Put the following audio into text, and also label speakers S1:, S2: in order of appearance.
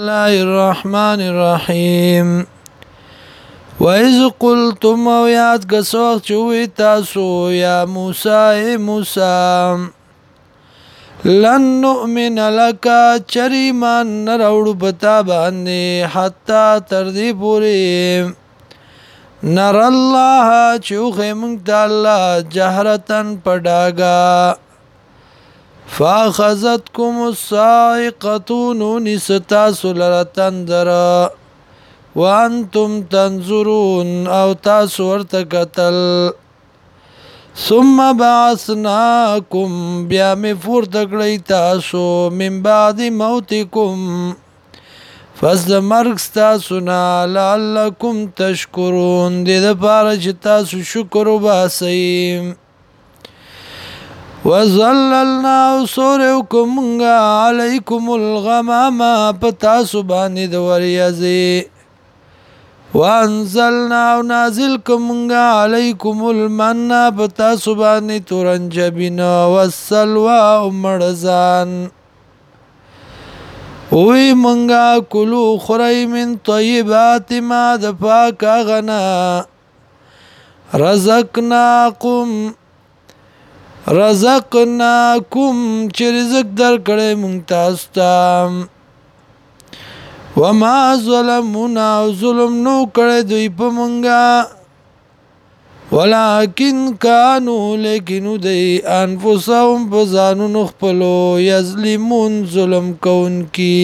S1: الله الرحمن الرحیم وَإِذْ قُلْتُمْ او یاد کسوخ چوی تاسو یا موسی موسی لن نؤمن لکا چری مان نروڑ بتا باندې حتا تر دې پوری نر الله چوخه مونږ د الله جهرتن پډاګا فاخذتكم الصاعقه نونستا سلرتندر وانتم تنظرون او تاسو ورته قتل ثم بعثناكم بیا می فورته کړی تاسو من بعد موتکم پس د مرګ ستاسو نه لعلکم تشکرون دې د پاره چې تاسو شکر وباسئ وزللنا وسوركم عليكم الغمام پتاسو باندې د وریازي وانزلنا ونازلكم عليكم المن پتاسو باندې تورنجبنا والسلوى مرزان وی منگا کلو خورای من طیبات ما دفاک غنا رزقناکم رزقناکم چې رزق درکړې مونږ تاسو ته وما ظلمنا ظلم نو کړې دوی په مونږه ولكن كانوا لكن دي انفسهم بزانو خپلو يظلمون ظلم كون کی